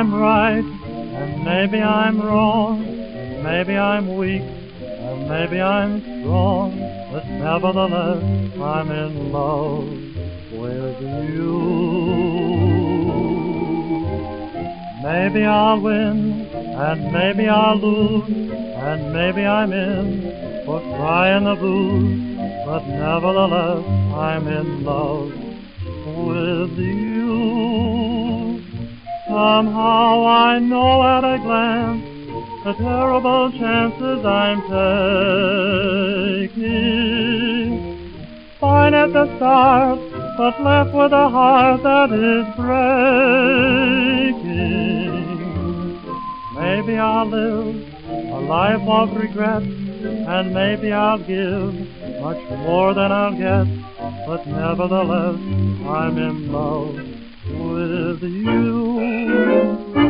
I'm right, and maybe I'm wrong, maybe I'm weak, and maybe I'm strong, but nevertheless I'm in love with you. Maybe I'll win, and maybe I'll lose, and maybe I'm in for crying the booze, but nevertheless I'm in love with you. Somehow I know at a glance the terrible chances I'm taking. Fine at the start, but left with a heart that is breaking. Maybe I'll live a life of regret, and maybe I'll give much more than I'll get, but nevertheless I'm in love with you.